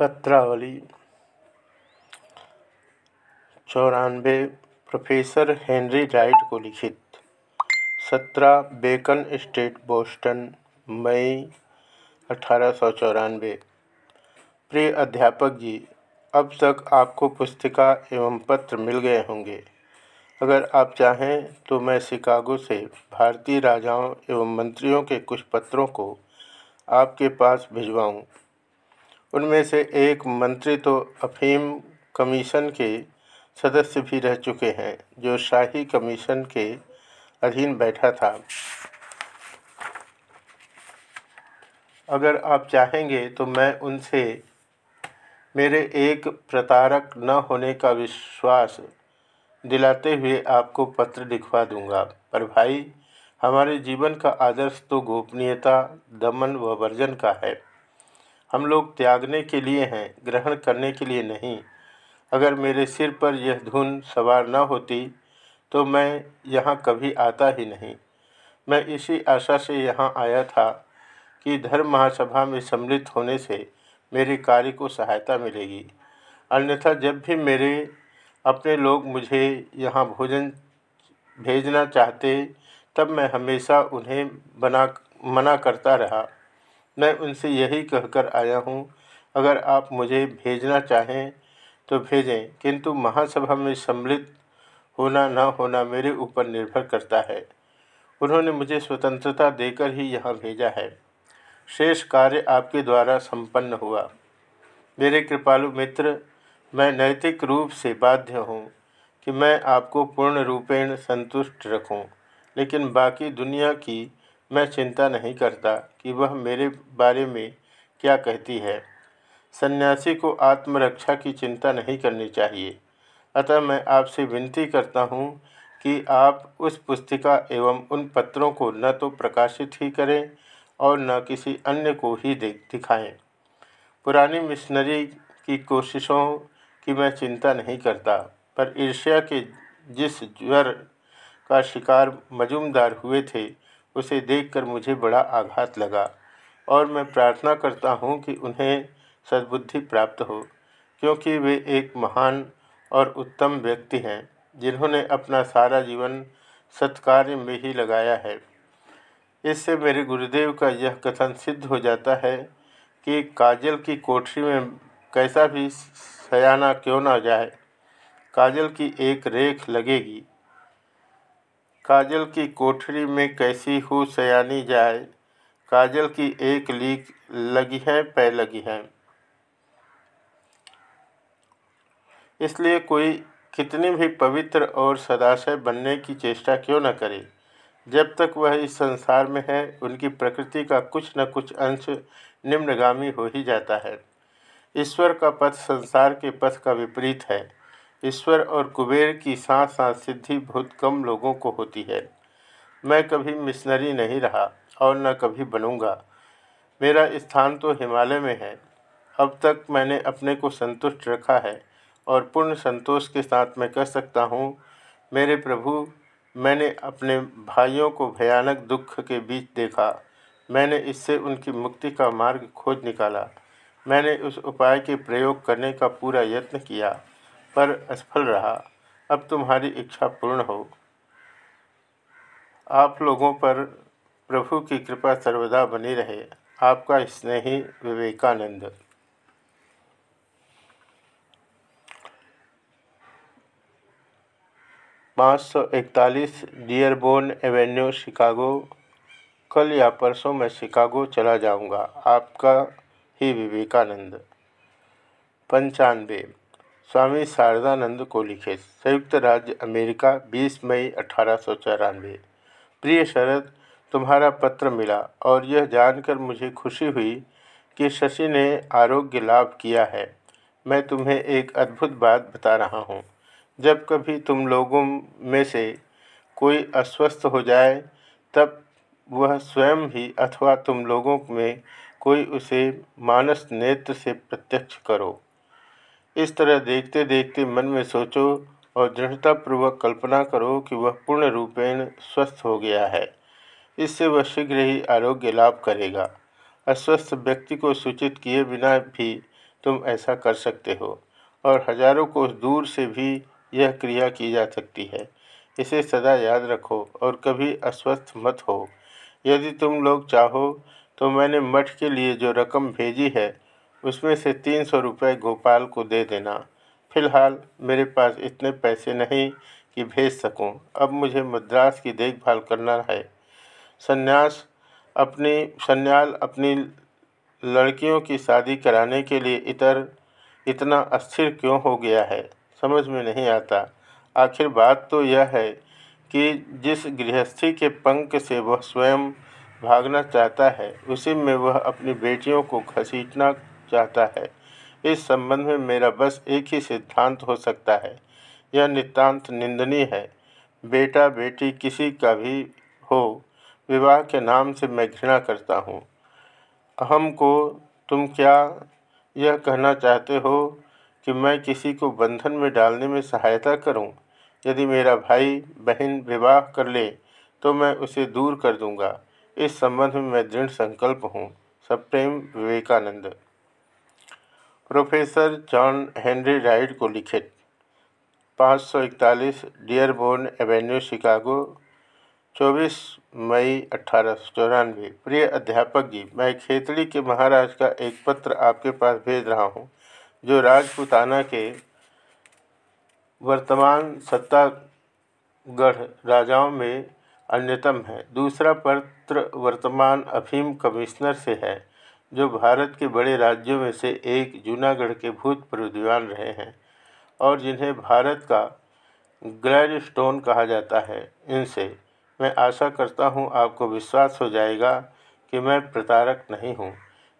पत्रावली। चौरानवे professor Henry right को लिखित। सत्रह, बेकन स्ट्रीट बोस्टन, मई, अठारह सौ चौरानवे प्रिय अध्यापक जी, अब तक आपको पुस्तिका एवं पत्र मिल गए होंगे। अगर आप चाहें तो मैं शिकागो से भारतीय राजाओं एवं मंत्रियों के कुछ पत्रों को आपके पास भिजवाऊं। उनमें से एक मंत्री तो अफीम कमीशन के सदस्य भी रह चुके हैं, जो शाही कमीशन के अधीन बैठा था। अगर आप चाहेंगे तो मैं उनसे मेरे एक प्रतारक न होने का विश्वास दिलाते हुए आपको पत्र लिखवा दूँगा। पर भाई, हमारे जीवन का आदर्श तो गोपनीयता, दमन व वर्जन का है। हम लोग त्यागने के लिए हैं, ग्रहण करने के लिए नहीं। अगर मेरे सिर पर यह धुन सवार न होती तो मैं यहाँ कभी आता ही नहीं। मैं इसी आशा से यहाँ आया था कि धर्म महासभा में सम्मिलित होने से मेरे कार्य को सहायता मिलेगी। अन्यथा जब भी मेरे अपने लोग मुझे यहाँ भोजन भेजना चाहते, तब मैं हमेशा उन्हें बना, मना करता रहा। मैं उनसे यही कहकर आया हूँ, अगर आप मुझे भेजना चाहें तो भेजें, किंतु महासभा में सम्मिलित होना न होना मेरे ऊपर निर्भर करता है। उन्होंने मुझे स्वतंत्रता देकर ही यहाँ भेजा है। शेष कार्य आपके द्वारा संपन्न हुआ। मेरे कृपालु मित्र, मैं नैतिक रूप से बाध्य हूँ कि मैं आपको पूर्ण रूपेण संतुष्ट रखूँ, लेकिन बाकी दुनिया की मैं चिंता नहीं करता कि वह मेरे बारे में क्या कहती है सन्यासी को आत्मरक्षा की चिंता नहीं करनी चाहिए अतः मैं आपसे विनती करता हूँ कि आप उस पुस्तिका एवं उन पत्रों को न तो प्रकाशित ही करें और न किसी अन्य को ही दिखाएँ। पुरानी मिशनरी की कोशिशों की मैं चिंता नहीं करता, पर ईर्ष्या के जिस ज्वर का शिकार मजूमदार हुए थे उसे देखकर मुझे बड़ा आघात लगा और मैं प्रार्थना करता हूँ कि उन्हें सद्बुद्धि प्राप्त हो, क्योंकि वे एक महान और उत्तम व्यक्ति हैं, जिन्होंने अपना सारा जीवन सत्कार्य में ही लगाया है। इससे मेरे गुरुदेव का यह कथन सिद्ध हो जाता है कि काजल की कोठरी में कैसा भी सयाना क्यों ना जाए, काजल की एक रेख लगेगी। काजल की कोठरी में कैसी हो सयानी जाए। काजल की एक लीक लगी है, पै लगी है। इसलिए कोई कितनी भी पवित्र और सदाशय बनने की चेष्टा क्यों न करे। जब तक वह इस संसार में है, उनकी प्रकृति का कुछ न कुछ अंश निम्नगामी हो ही जाता है। ईश्वर का पथ संसार के पथ का विपरीत है। ईश्वर और कुबेर की साथ साथ सिद्धि बहुत कम लोगों को होती है। मैं कभी मिशनरी नहीं रहा और न कभी बनूँगा। मेरा स्थान तो हिमालय में है। अब तक मैंने अपने को संतुष्ट रखा है और पूर्ण संतोष के साथ मैं कह सकता हूँ, मेरे प्रभु, मैंने अपने भाइयों को भयानक दुख के बीच देखा। मैंने इससे उनकी मुक्ति का मार्ग खोज निकाला। मैंने उस उपाय के प्रयोग करने का पूरा यत्न किया। पर असफल रहा। अब तुम्हारी इच्छा पूर्ण हो। आप लोगों पर प्रभु की कृपा सर्वदा बनी रहे। आपका स्नेही विवेकानंद। पाँच सौ इकतालीस डियरबोर्न एवेन्यू, शिकागो। कल या परसों मैं शिकागो चला जाऊँगा। आपका ही विवेकानंद। पंचानवे स्वामी शारदानंद को लिखे संयुक्त राज्य अमेरिका 20 मई अठारह सौ चौरानवे। प्रिय शरद, तुम्हारा पत्र मिला और यह जानकर मुझे खुशी हुई कि शशि ने आरोग्य लाभ किया है। मैं तुम्हें एक अद्भुत बात बता रहा हूँ। जब कभी तुम लोगों में से कोई अस्वस्थ हो जाए, तब वह स्वयं ही अथवा तुम लोगों में कोई उसे मानस नेत्र से प्रत्यक्ष करो। इस तरह देखते देखते मन में सोचो और दृढ़तापूर्वक कल्पना करो कि वह पूर्ण रूपेण स्वस्थ हो गया है। इससे वह शीघ्र ही आरोग्य लाभ करेगा। अस्वस्थ व्यक्ति को सूचित किए बिना भी तुम ऐसा कर सकते हो और हज़ारों कोस दूर से भी यह क्रिया की जा सकती है। इसे सदा याद रखो और कभी अस्वस्थ मत हो। यदि तुम लोग चाहो तो मैंने मठ के लिए जो रकम भेजी है उसमें से तीन सौ रुपये गोपाल को दे देना। फ़िलहाल मेरे पास इतने पैसे नहीं कि भेज सकूँ। अब मुझे मद्रास की देखभाल करना है। सन्यास अपनी, सन्याल अपनी लड़कियों की शादी कराने के लिए इतर, इतना अस्थिर क्यों हो गया है? समझ में नहीं आता। आखिर बात तो यह है कि जिस गृहस्थी के पंख से वह स्वयं भागना चाहता है, उसी में वह अपनी बेटियों को घसीटना चाहता है। इस संबंध में मेरा बस एक ही सिद्धांत हो सकता है। यह नितांत निंदनीय है। बेटा बेटी किसी का भी हो, विवाह के नाम से मैं घृणा करता हूँ। अहम को तुम क्या यह कहना चाहते हो कि मैं किसी को बंधन में डालने में सहायता करूँ? यदि मेरा भाई, बहन विवाह कर ले तो मैं उसे दूर कर दूँगा। इस संबंध में मैं दृढ़ संकल्प हूँ। सप्रेम Vivekananda. Professor John Henry Wright को लिखित। पाँच सौ इकतालीस डियरबोर्न एवेन्यू, शिकागो 24 मई चौरानवे। प्रिय अध्यापक जी, मैं खेतड़ी के महाराज का एक पत्र आपके पास भेज रहा हूँ, जो राजपुताना के वर्तमान सत्तागढ़ राजाओं में अन्यतम है। दूसरा पत्र वर्तमान अफीम कमिश्नर से है। जो भारत के बड़े राज्यों में से एक जूनागढ़ के भूतपूर्व दीवान रहे हैं और जिन्हें भारत का ग्लैड स्टोन कहा जाता है, इनसे मैं आशा करता हूँ आपको विश्वास हो जाएगा कि मैं प्रतारक नहीं हूँ।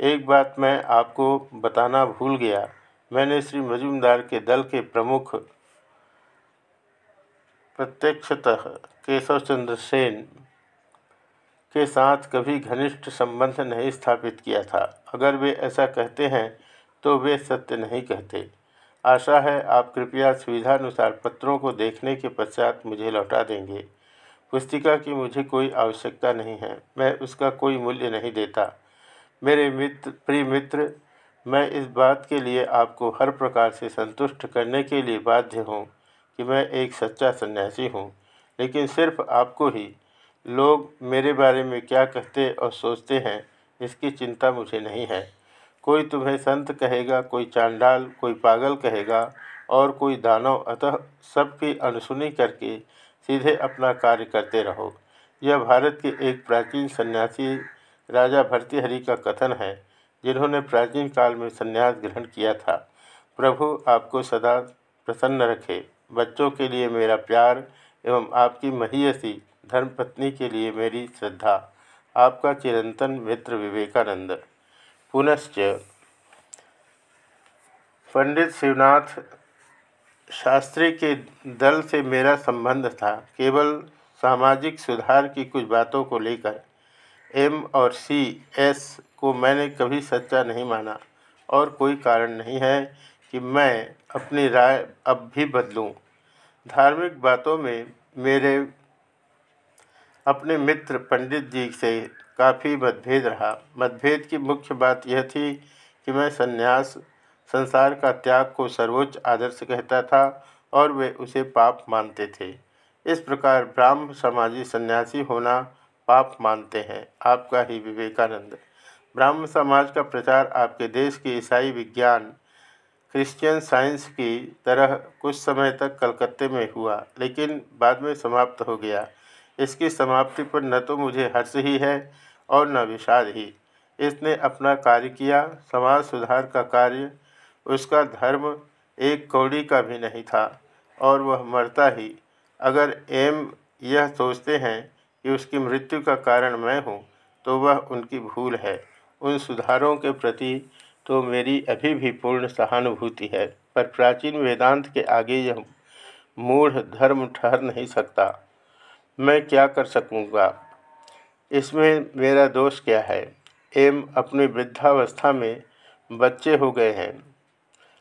एक बात मैं आपको बताना भूल गया। मैंने श्री मजुमदार के दल के प्रमुख प्रत्यक्षतः केशव चंद्र सेन के साथ कभी घनिष्ठ संबंध नहीं स्थापित किया था। अगर वे ऐसा कहते हैं तो वे सत्य नहीं कहते। आशा है आप कृपया सुविधानुसार पत्रों को देखने के पश्चात मुझे लौटा देंगे। पुस्तिका की मुझे कोई आवश्यकता नहीं है, मैं उसका कोई मूल्य नहीं देता। मेरे मित्र, प्रिय मित्र, मैं इस बात के लिए आपको हर प्रकार से संतुष्ट करने के लिए बाध्य हूँ कि मैं एक सच्चा सन्यासी हूँ, लेकिन सिर्फ़ आपको ही लोग मेरे बारे में क्या कहते और सोचते हैं, इसकी चिंता मुझे नहीं है। कोई तुम्हें संत कहेगा, कोई चांडाल, कोई पागल कहेगा, और कोई दानव, अतः सबकी अनसुनी करके सीधे अपना कार्य करते रहो। यह भारत के एक प्राचीन सन्यासी राजा भर्तृहरि का कथन है, जिन्होंने प्राचीन काल में सन्यास ग्रहण किया था। प्रभु आपको सदा प्रसन्न रखे। बच्चों के लिए मेरा प्यार एवं आपकी महीयसी धर्मपत्नी के लिए मेरी श्रद्धा। आपका चिरंतन मित्र विवेकानंद। पुनश्च, पंडित शिवनाथ शास्त्री के दल से मेरा संबंध था। केवल सामाजिक सुधार की कुछ बातों को लेकर, एम और सी, एस को मैंने कभी सच्चा नहीं माना। और कोई कारण नहीं है कि मैं अपनी राय अब भी बदलूं। धार्मिक बातों में मेरे अपने मित्र पंडित जी से काफ़ी मतभेद रहा। मतभेद की मुख्य बात यह थी कि मैं संन्यास, संसार का त्याग को सर्वोच्च आदर्श कहता था और वे उसे पाप मानते थे। इस प्रकार ब्राह्म समाजी सन्यासी होना पाप मानते हैं। आपका ही विवेकानंद। ब्राह्म समाज का प्रचार आपके देश के ईसाई विज्ञान, क्रिश्चियन साइंस की तरह कुछ समय तक कलकत्ते में हुआ, लेकिन बाद में समाप्त हो गया। इसकी समाप्ति पर न तो मुझे हर्ष ही है और न विषाद ही। इसने अपना कार्य किया, समाज सुधार का कार्य, उसका धर्म एक कौड़ी का भी नहीं था, और वह मरता ही। अगर एम यह सोचते हैं कि उसकी मृत्यु का कारण मैं हूँ तो वह उनकी भूल है। उन सुधारों के प्रति तो मेरी अभी भी पूर्ण सहानुभूति है, पर प्राचीन वेदांत के आगे यह मूढ़ धर्म ठहर नहीं सकता। मैं क्या कर सकूँगा? इसमें मेरा दोष क्या है? एम अपनी वृद्धावस्था में बच्चे हो गए हैं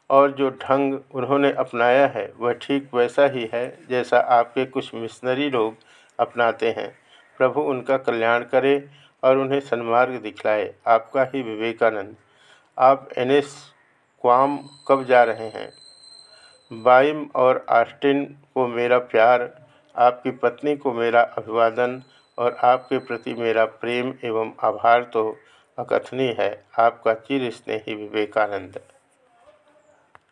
और जो ढंग उन्होंने अपनाया है, वह ठीक वैसा ही है जैसा आपके कुछ मिशनरी लोग अपनाते हैं। प्रभु उनका कल्याण करे और उन्हें सन्मार्ग दिखलाए। आपका ही विवेकानंद। आप एन एस क्वाम कब जा रहे हैं? बाइम और आस्टिन को मेरा प्यार आपकी पत्नी को मेरा अभिवादन और आपके प्रति मेरा प्रेम एवं आभार तो अकथनीय है। आपका चिर स्नेही विवेकानंद।